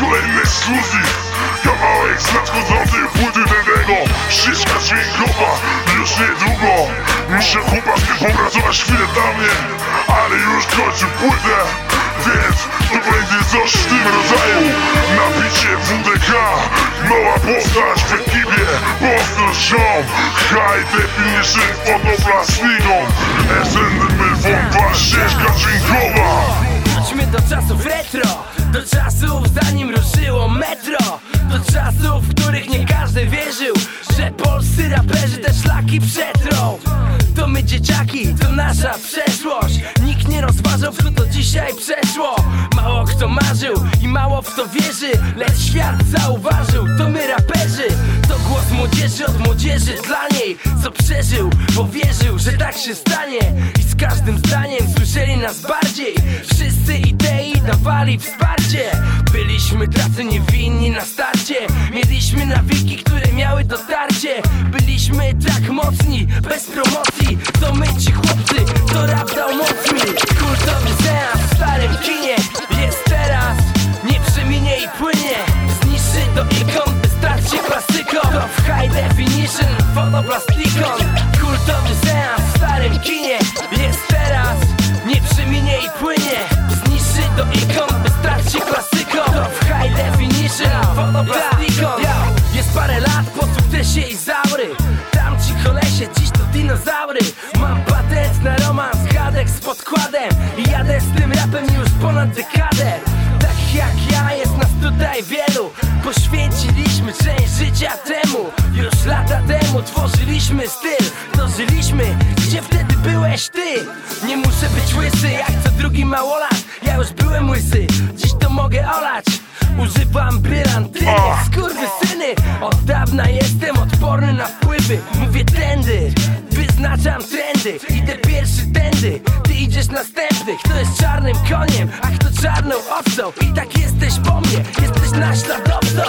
kolejny ekskluzyw Kawałek z nadchodzącej płyty Dendego Ścieżka dźwiękowa. Już niedługo. Muszę chłopakiem popracować chwilę dla mnie Ale już kończę płytę. Więc to będzie coś w tym rodzaju. Nabicie WDK Nowa postać w ekipie. Pozdro ziom High definition fotoplastiką SNM Wątła ścieżka dźwiękowa czasów retro Do czasów zanim ruszyło metro Do czasów, w których nie każdy wierzył Że polscy raperzy te szlaki przetrą. To my dzieciaki, to nasza przeszłość. Nikt nie rozważał, w co to dzisiaj przeszło. Mało kto marzył i mało w to wierzy Lecz świat zauważył, to my raperzy. To głos młodzieży od młodzieży dla niej Co przeżył, bo wierzył, że tak się stanie. I z każdym zdaniem słyszeli nas bardziej. Wszyscy idei dawali wsparcie. Byliśmy tacy niewinni na starcie. Mieliśmy nawiki, które miały dotarcie. Byliśmy tak mocni, bez promocji. To my ci chłopcy, to rap dał moc mi Kultowy seans w starym kinie. Jest teraz, nie przeminie i płynie. Zniszczy do ikon, stać się klasyką. To w high definition, fotoplastikon Kultowy seans w starym kinie dinozaury. Mam patent na romans, hadek z podkładem. I jadę z tym rapem już ponad dekadę. Tak jak ja jest nas tutaj wielu. Poświęciliśmy część życia temu. Już lata temu tworzyliśmy styl. Dożyliśmy, gdzie wtedy byłeś ty? Nie muszę być łysy jak co drugi małolat. Ja już byłem łysy, dziś to mogę olać. Używam brylantyny, skurwysyny Od dawna jestem odporny na wpływy. Mówię tędy, wyznaczam trendy. Idę pierwszy tędy, ty idziesz następny. Kto jest czarnym koniem, a kto czarną owcą? I tak jesteś po mnie, jesteś naśladowcą